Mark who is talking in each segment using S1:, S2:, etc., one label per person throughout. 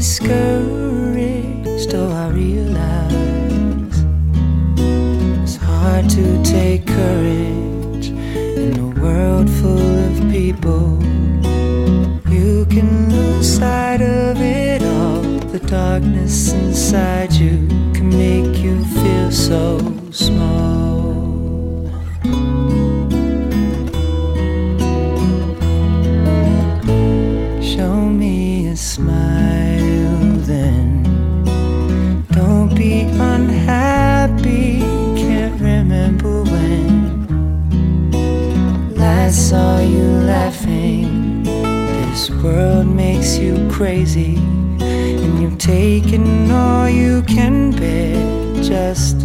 S1: discouraged. Oh, I realize it's hard to take courage in a world full of people. You can lose sight of it all. The darkness inside you can make you feel so small. This world makes you crazy, and you've taken all you can bear. Just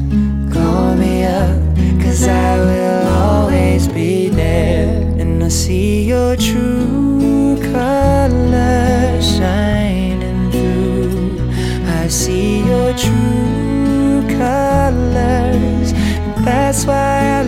S1: call me up, cause I will always be there. And I see your true colors shining through. I see your true colors. That's why I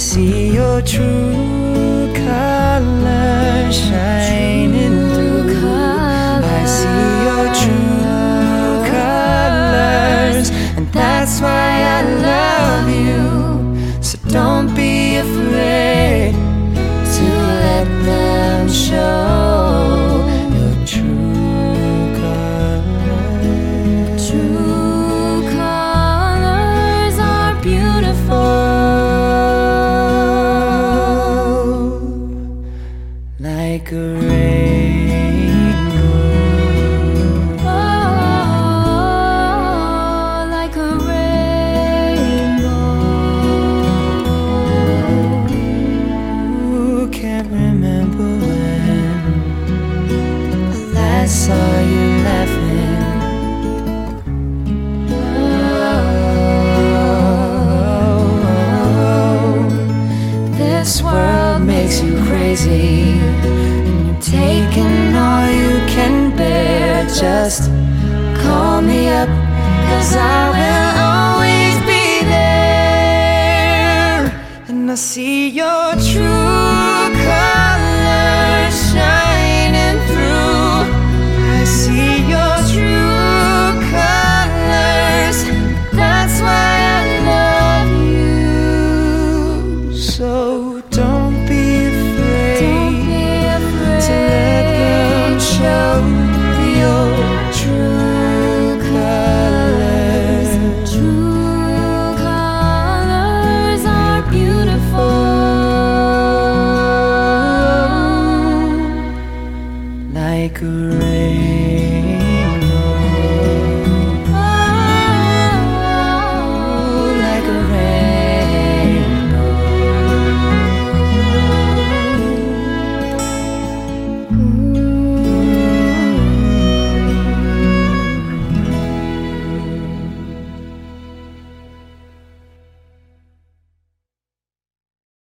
S1: see your
S2: true colors shining crazy. And you're taking all you can bear. Just call me up,
S1: cause I will always be there. And I see your true colors shining through. I see your true colors. That's why I love you so.